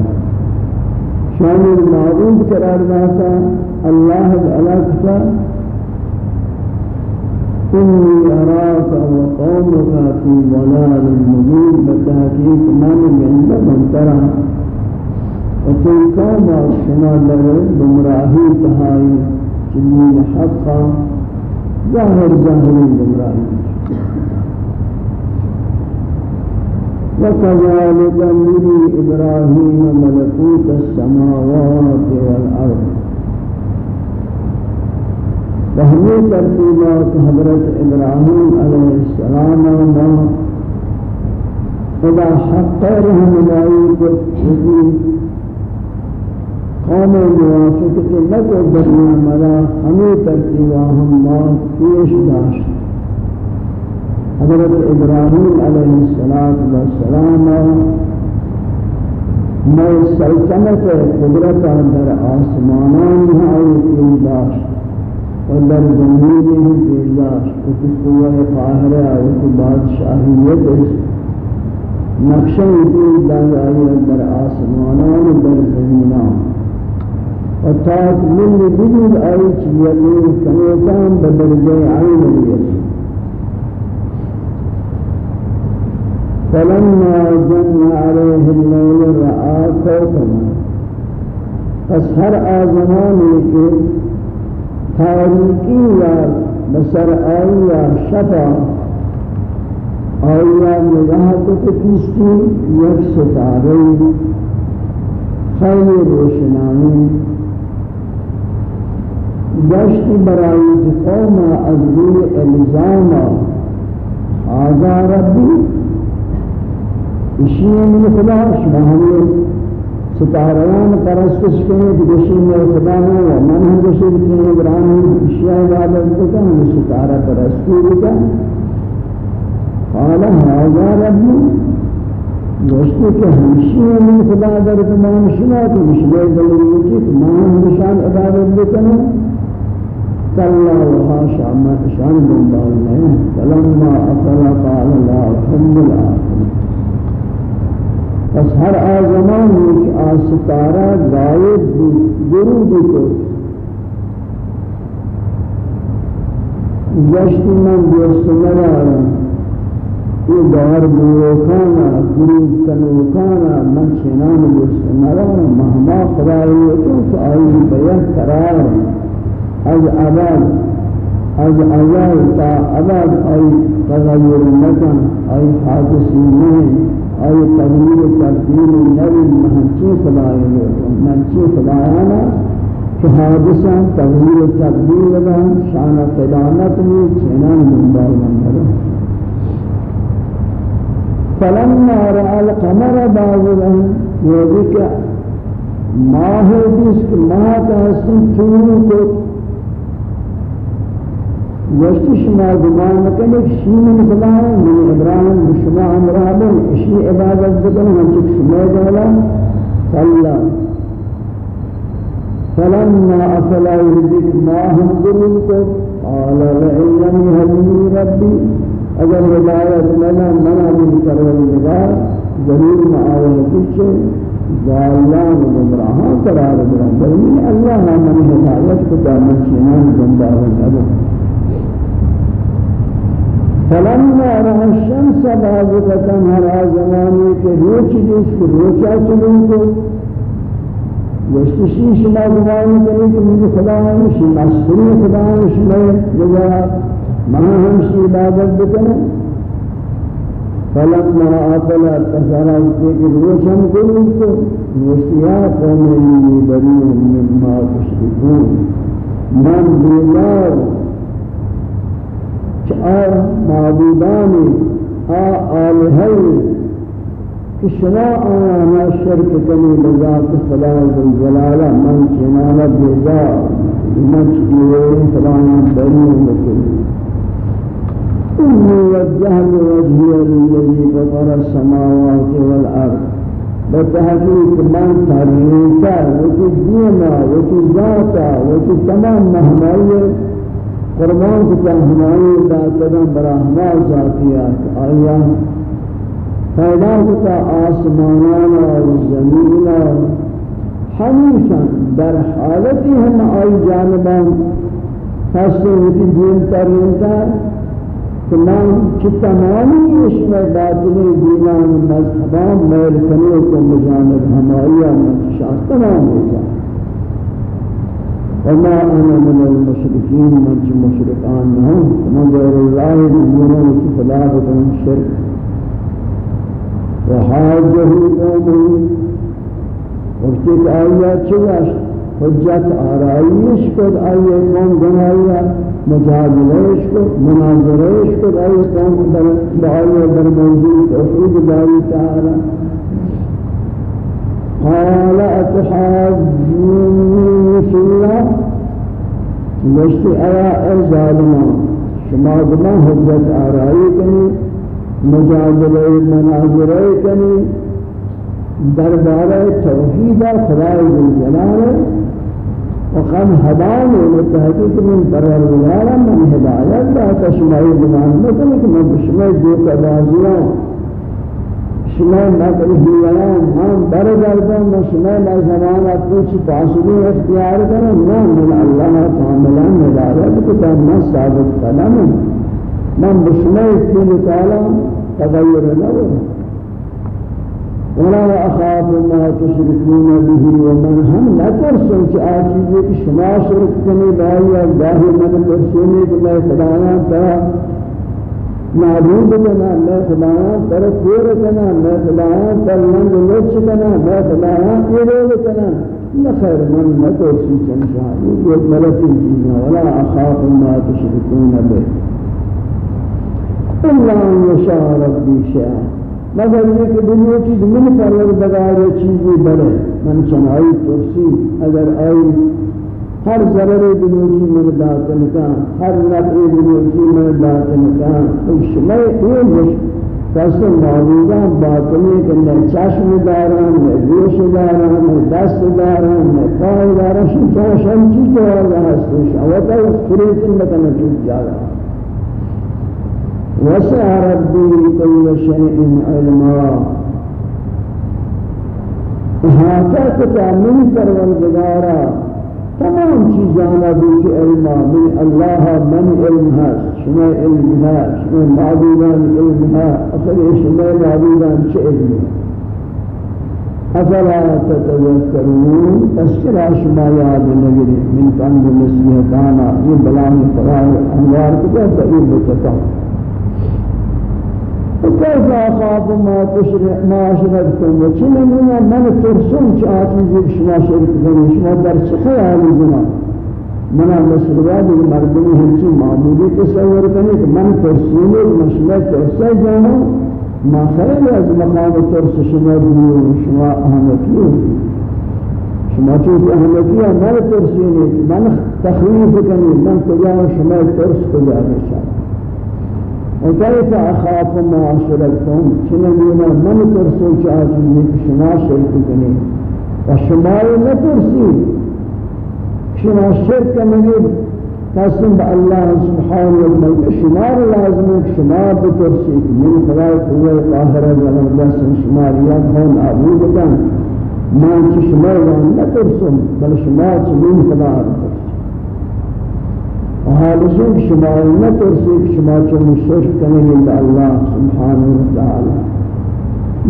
شان معبود قرار داتا اللہ تعالیٰ إني أراك وقومك في ضلال مبين بالتحقيق ما من عند من ترى وكل قوم شما لغير بمراهي تهاي جميل حقا ظاهر ظاهر بمراهي وكذلك نري إبراهيم ملكوت السماوات والأرض بہمی ترتیبات حضرت ابراہیم علیہ السلام نے خدا حق رہنمائی کو چھوڑی قوم موافقت نہ لگو برنا مرا ہمیں ترتیبہ ہم بات پیش داشت حضرت ابراہیم علیہ السلام میں سلطنت قدرت اندر آسمانان ہائی کی داشت در زمین بیلاش و تو قوه قاهره و تو بادشاهیت نقشه ای در آیت در آسمانان و در زمینان اور تا من بدون یہ یقین کنیتان بدل گئے عین بیت فلما جن عليه الليل رأى كوكبا فسهر هر آزمانی تاریکی یا بسر آئی یا شفا آئی یا نگاہت کو کسی یک ستارے خیلی روشنانی گشت برای قوم از روی الزام آزا ربی اشیاء من خدا شما ہمیں ستاران پرستش کنید گوشی میں خدا ہے و من ہم گوشی کی ابراہیم اشیاء عبادت کا ہم ستارہ پرستی کا قال هذا ربی گوشتی کہ ہمشی من خدا در تمام شما تو مشبه دلیلی کی تمام مشان عبادت بکنه صلى وحاشا ما شان من دولنا فلما أفل قال لا أحب الآخر پس ہر آزمان ایک آستارہ غائب بھی درود کو گشت من دوست نرارا یہ دار بروکانا درود کنوکانا من چنان دوست نرارا مہما خدای تو سآئی بیہ قرار از عباد از عزال تا عباد آئی تغیر مکان آئی حادثی نہیں آئی تغییر ترتیب نوی منشئ صدای محنچی صدایانا کہ حادثہ تغییر تقدیر دا شان قدامت میں چنان دنبال فلما رأى القمر باغرا يذكر ما ماہ دیش ما کا سن چورو گوشتی شما گمان مکنی که شیم مثلا من ابراهیم شما امرابن بن اشی عبادت بکنی همچک شما دولا صلا فلما أفلا يهديك ما هم دلیل تو لئن لعیمی هدیه ربی اگر ولایت ہدایت لنا منا من پروردگار ضرور معاون پیچھے ضالان گمراہاں قرار دیں بلکہ اللہ نے ہدایت کو دامن چینان گمراہوں ابو فلما رأى الشمس بازغة هر زمانی که روچ دیست که روچا چلون کو گوشتشی شما گمانی کنی که میگه خدا همشی مستری عبادت بکنه فلما رأى فلا تسرى که روچم کنون کو وسیا قومی مما تشركون من بیدار آ معبودان آ آلهی که شما آنا شرک کنی بذات خدا زلجلاله من چنانه بیزار من چگیره فلانا بری مکنی إني وجهت وجهي للذي فطر السماوات والأرض بتحقيق من تريتا وتدينا وتزاتا وتتمام مهمية فرمان کو کہ ہماری دا قدم براہما ذاتیات آیا پیدا کتا آسمانان اور زمین ہمیشہ در حالتی ہم آئی جانبان خاصے ہوتی دین ترین تر تمام کی تمامی اس میں باطنی دینان مذہبان میل کنیوں کو مجانب ہمائی آمد شاہ تمام ہو جائے وما أنا من المشركين من المشركان منهم ومن غير الله يؤمنون بخلافة الشرك وحاجه قومه وقت آيات چگشت حجت آرائیش کد آیه قوم گنایا مجادلهش کد مناظرهش کد آیه قوم در دعای در موضوع توحید داری تعالی قال أتحاجوني في الله لست أرى ای ظالمان شما بما هدت آرائی کنی مجادله دربار التوحيد درباره توحید وقال جلاله وقد هداني للتحقيق من پروردگارم من هدايات لا تشمعي بما نکنی که من بشمای دیو شما مغرب بیان ہم بڑے دردوں میں شما زمان کچھ فاصلے اختیار کریں نہ من اللہ تعالی مدارت کو تم ثابت کلام من بشما کل تعالی تغیر نہ ہو ولا اخاف ما تشركون به ومن هم لا ترسل چیزیں شما شرک کرنے والی یا من ترسل میں خدایا تھا معبود کنا میں خدایا پر پور کنا میں خدایا پر لنگ لچ کنا میں خدایا ایرول کنا نخیر من متو سی چنشا یہ ملتی چیزیں ولا اخاف ما تشركون به الا ان يشاء ربي شاء مگر یہ کہ دنیا چیز من پرور بغیر چیزیں بڑے من چنائی ترسی اگر آئی ہر ضرر بلوکی میں داتن کا ہر نفع بلوکی میں داتن کا میں اے مش کس معبودہ باطنی کے اندر چشم داران ہے گوش داران ہے دست داران نہ پای داران شن چاشن چیز داران ہستی شاوتا فریتن بکن چیز جاران وسع ربي كل شيء علما احاطه تعمل پروردگارا تمام چیزانا بھی علم من اللہ من علم ہے شما علم ہے شما معبودان علم ہے اصلا شما معبودان چه علم ہے افلا تتذکرون اس تذکرہ شما یاد نگری من کند مسیحتانا یہ بلان فراغ انوار کو بہتر بتکاؤں فكيف أخاف ما تشرك ما أشركتم وشنو من ترسم شاكي زي شما شرك بني يعني شما درس خيال زمان منا مسلمان مردمی ہنچی معمولی تصور کنی کہ من ترسیلی مشلہ ترسہ جانا ما خیلی از مقام ترس شما دیو شما احمقی شما چیز احمقی من ترسیلی من تخویف کنی من تجاو شما ترس کجا بشاید وكيف أخاف ما أشركتم شنمينا من ترسل شعاتي شما شرك كني وشما نترسي شما شرك مني قسم بالله سبحانه وتعالى شما لازمك شما بترسي من خلال قوة القاهرة زمن بس شما رياض هون أبو ما شما لا ترسو بل شما من خلال حالش شما نہ ترسی شما چون شرک کنه گے اللہ سبحانه و تعالی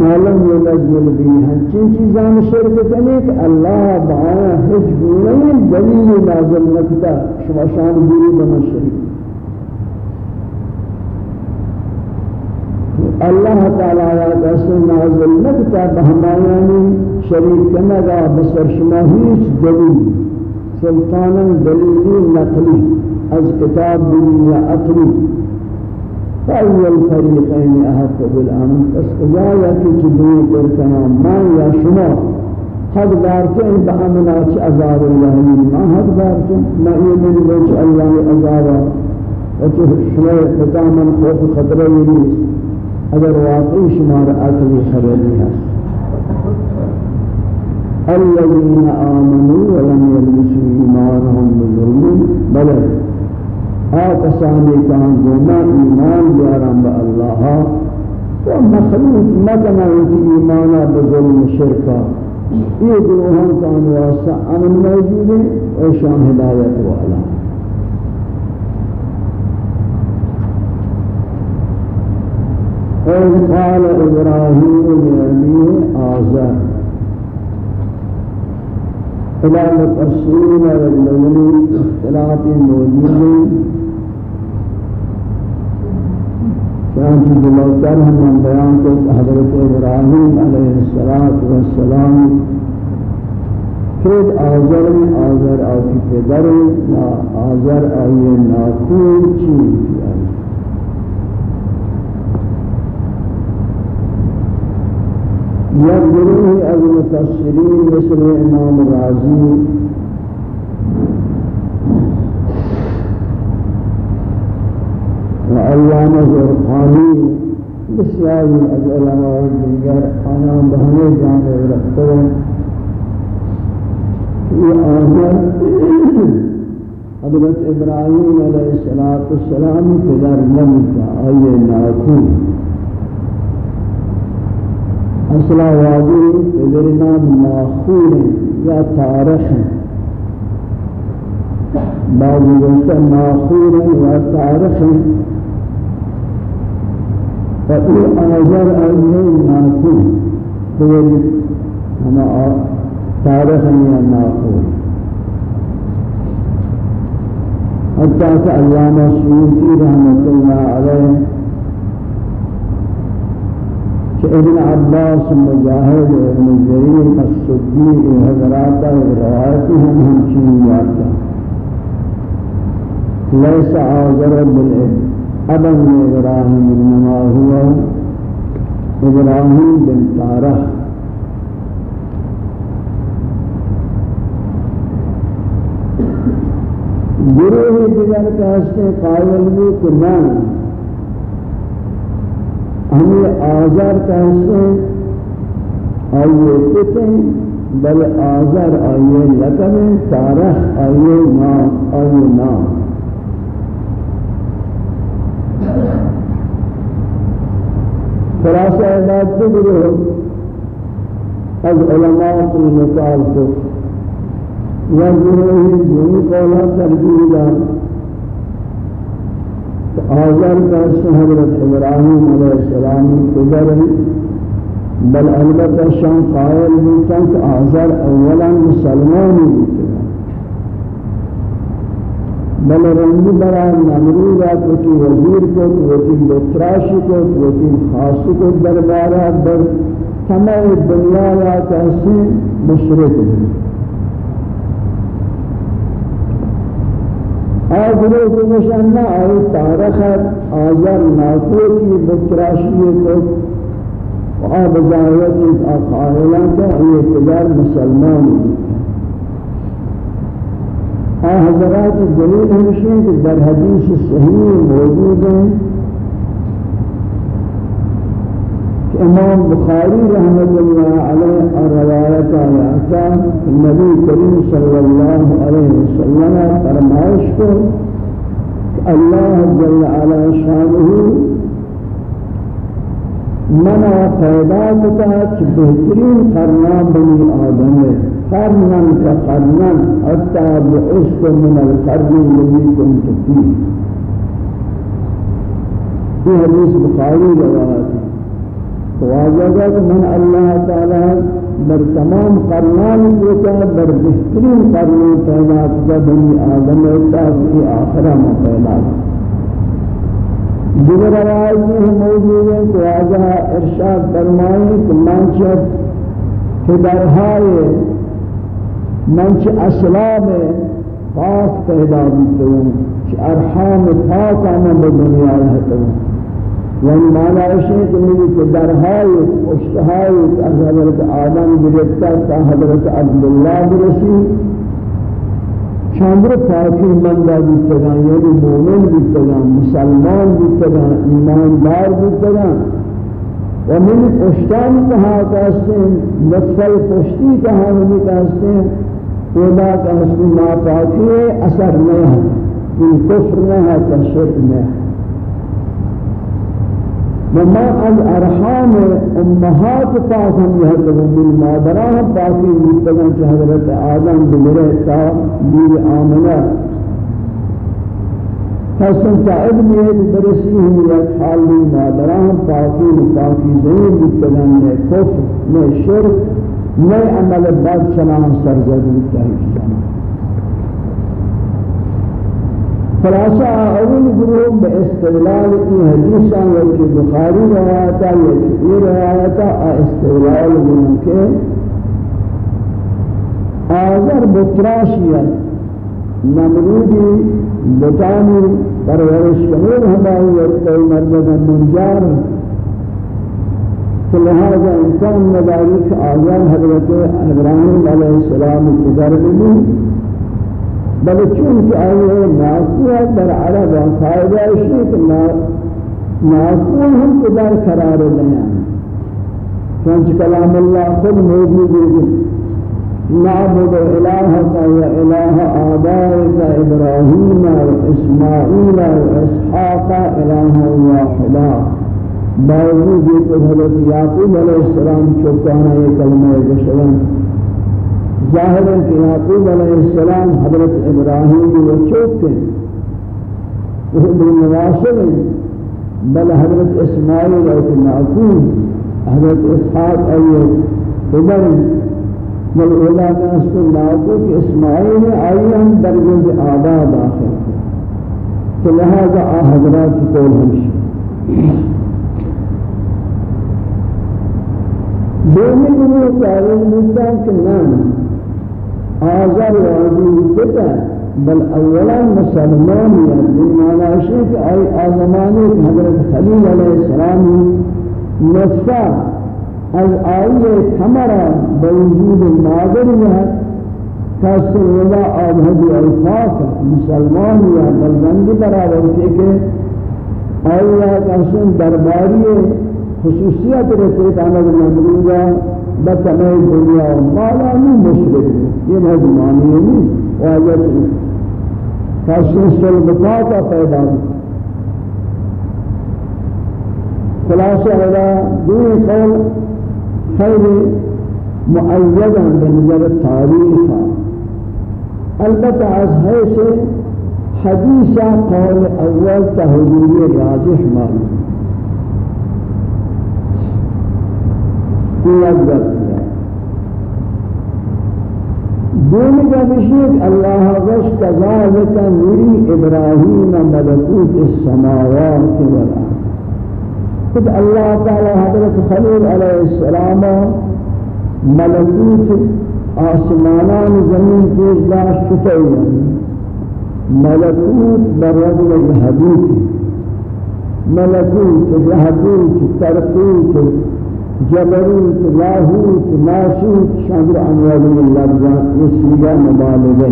معلوم یہ مجمل بھی ہیں جن چیزاں شرک کرنے کہ اللہ بہایا حجب نہیں دلیل نازل نکتا شما شان بری بنا شرک اللہ تعالی یا رسول نازل نکتا بہمایانی شریف کرنے گا بسر شما ہیچ دلیل سلطانا دلیلی نقلی از کتاب بینی یا اقلی فأي الفريقين أحق بالأمن استجاية كجبريل بركنا ما يا شما حد دارتين بأمنا عذاب الله ما حد دارتين ما يمن وجه الله عذابا وكيف شما قداما خوف خطر يريد اگر واقعي شما رأتي خبري هست الذين آمنوا ولم يلبسوا إيمانهم بظلم بلد آتسانی کان گوما ایمان بیارم با اللہ و مخلوق مدنہ ایتی ایمانا بظلم شرکا یہ گروہان کان واسطہ امن موجود ہے اور شان ہدایت والا اور قال ابراهيم لأبيه آزر خلاف الأشرين والمولين اختلاف موجودين كانت في الموتر من بيان حضرة إبراهيم عليه الصلاة والسلام خود آزر آزر آتی پدر آزر آیه ناکور چی یا گروه از مثل امام رازی وأيام علامه زرقانی بسیاری از علماء دیگر آنان به همه جانب رفته یہ آخر حضرت ابراہیم علیہ السلام کے اصلا وادی بغیر نام ماخور یا تارخ بعضی گوشتا ماخور یا تارخ و ای آزر آیه ناخور بغیر ہم تارخ یا ناخور حتی کہ علامہ سیوطی رحمت اللہ علیہ کہ ابن عباس مجاہد ابن زیر الصدیق حضرات اور روایت ہیں ہم چین یاد کا لیسا آزر ابن ابن ابراہیم انما ہوا ابراہیم بن تارہ گروہ دیگر کہتے ہیں قائل بھی کہ میں ہمیں آزار کا حصہ آئیے کتیں بل آزار آئیے لکمیں تارخ آئیے نا آئیے نا خلاصہ بات تبرو از علماء کی نقال کو یا گروہی جنی قولہ ترجیح آزر کا حضرت ابراہیم علیہ السلام قدر بل البتہ شان قائل بودتا کہ اولا مسلمان بودتا بل رنگی برا نمری را کتی وزیر کو کتی لطراشی کو کتی خاصی کو دربارہ در تمام دنیا را تحسین مشرک بودتا آگرے کے نشانہ آئے تارخت آیا ناکور کی بکراشی کو وآب جاہیت ایک آقائلہ کا اعتبار مسلمان آ حضرات دلیل ہمشہ کہ در حدیث صحیح موجود ہیں امام بخاری رحمت اللہ علیہ روایت آیا نبی کریم صلی اللہ علیہ وسلم فرمائش کو اللہ جل علیہ شانہ منع پیدا کتا بہترین قرنان بنی آدم ہے قرنا كقرنا حتى بعشت من القرن الذي كنت فيه في حديث بخاري روایت من اللہ تعالی بر تمام قرنان پرنا بر بہترین پرنے پیدا بنی آدم ہوتا بھی آخرہ میں پیدا ذرا آواز میں ہے موجود ہے کہ آجا ارشاد عرشہ کہ منچ درحائے منچ اسلام میں پاس پیدا دیتا ہوں ارحام میں پاس آنا میں بھنی ہوں یعنی معنی ہے کہ میری کہ درہائی اشتہائی از حضرت آدم گرفتا تا حضرت عبداللہ برسی چندر پاکی مندہ بیتگان یعنی مومن بیتگان مسلمان بیتگان ایماندار بیتگان و من پشتان کہا کہتے ہیں لطفہ پشتی کہا ہمیں کہتے ہیں خدا کہتے ہیں ناپاکی اثر نہیں ہے کفر نہیں ہے شرک نہیں ہے وما از ارحام امهات پاسم یہ لوگ میری مادران پاسی مستقن حضرت آدم میرے تا دیر آمنہ حسن تا ابن یہ برسی ہم حال میں مادران پاسی پاسی زمین مستقن نے کفر نے شرک نے عمل بد شنان سرزدی کہی جانا خلاصہ اول گروہ بے استدلال کی حدیثاں ہے کہ بخاری روایت ہے یہ روایت استدلال من کے آذر بطراشیہ نمرودی بطانی پرورش کنور ہمائی ورطی مردد منجار لہذا انسان مدارک آذر حضرت ابراہیم علیہ السلام کی ضرب بل چونکہ آئے ناسوہ در عرب فائدہ شیخ ناسوہ ہم کو قدر قرار دیں چونچہ کلام اللہ خود موجود ہے نعبد الہک و الہ آبائک ابراہیم و اسماعیل و اسحاق الہ واحدا باوجود کہ حضرت یعقوب علیہ السلام چوکانا یہ کلمہ گشتن ظاہر ہے کہ یعقوب علیہ السلام حضرت ابراہیم کے چوک تھے وہ بالمواسل ہیں بل حضرت اسماعیل اور یعقوب حضرت اسحاق علیہ عمر بل اولاد اس کو ناکو کہ اسماعیل آئی ہم درگز آباد آخر تو لہذا آ حضرات کی قول ہمشی دونوں دنوں تعلیم مدتا کہ نام آزر وعظیم کتا بل اولا مسلمان یا دیمانا شیخ آئی آزمانی حضرت خلیل علیہ السلام نصفہ از آئی کمرہ بوجود نادر ہے کسی ولا آبھدی الفاق مسلمان یا بلدنگی برابر کے کہ آئی آکاشن درباری خصوصیت رسیت آمد مدروگا بتمام دنیا مالا نو مشرک این از معنی نی و اگر کسی سلبتا کا پیدا خلاصہ اولا دوی قول خیلی معیدا به نظر التاريخ البتة از حیث حديث قول اول تهديري راجح معلوم کوئی اگر دون جبشيك الله غش كذلك نوری إبراهيم ملكوت السماوات والأرض خود الله تعالى حضرت خلیل عليه السلام ملکوت آسمانان زمین پیش داشت کتایی ملکوت برد و جهدوت ملکوت جهدوت ترقوت جبروت لاهوت ماسوت شامل انوار اللفظ وسيله مبالغه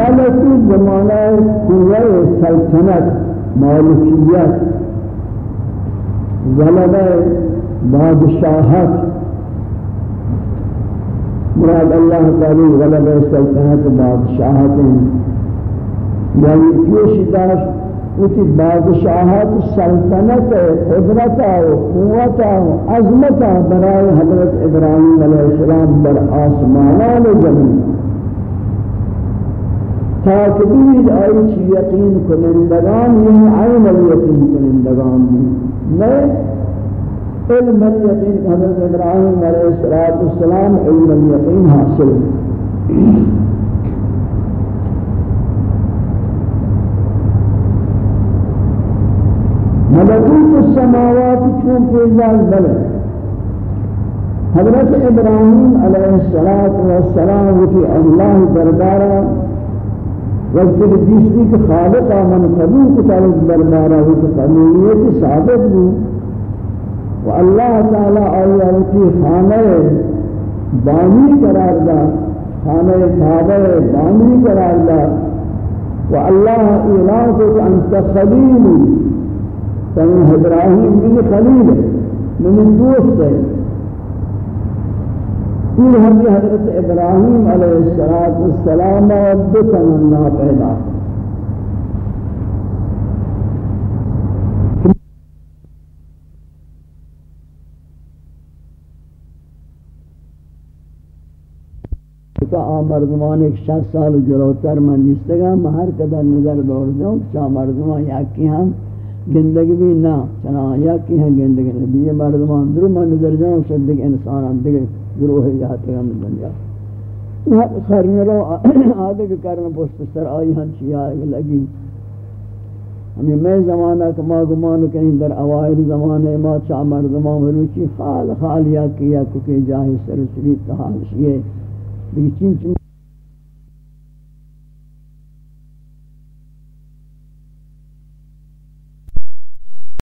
ملک زمانہ قوه سلطنت مالکیت غلبه بادشاہت مراد اللہ تعالی غلبه سلطنت بادشاہت یعنی پیش داشت اسی بادشاہت سلطنت قدرت او قوت او عظمت برائے حضرت ابراہیم علیہ السلام بر آسمانان زمین تاکہ بید آئی چی یقین کنندگان یہ عین یقین کنندگان بھی میں علم یقین حضرت ابراہیم علیہ السلام علم یقین حاصل ملکوت السماوات چون پیزاز بلے حضرت ابراہیم علیہ السلام وکی اللہ دربارہ وقت دیستی کے خالق آمن قبول کتابت دربارہ وکی قبولیت ثابت دو و اللہ تعالی آیا وکی خانہ بانی قرار دا خانہ کعبہ بانی قرار دا و اللہ اعلان کو انت خلیلی ابراہیم خلیل ہے دوست ہے پھر ہم نے حضرت ابراہیم علیہ السلام السلام تمنا پیدا مردمان ایک شخص سال جلوتر من نیستگا لگا میں ہر قدر نظر دور دوڑ دو مردمان یا کیا گندگی بھی نہ چنا یا کی ہیں گندگی نبی یہ مردمان درو من نظر جان سے دیگر انسان ہم دیگر گروہ یا تیم بن جا خیر میں رو آدھے کے کارن پوست سر آئی ہم چی آئے لگی ہمیں میں زمانہ کما گمانو کہیں در اوائل زمانے ما چا مردمان مروچی خال خال یا کی یا کی جاہی سر سریت تحالش یہ لیکن چین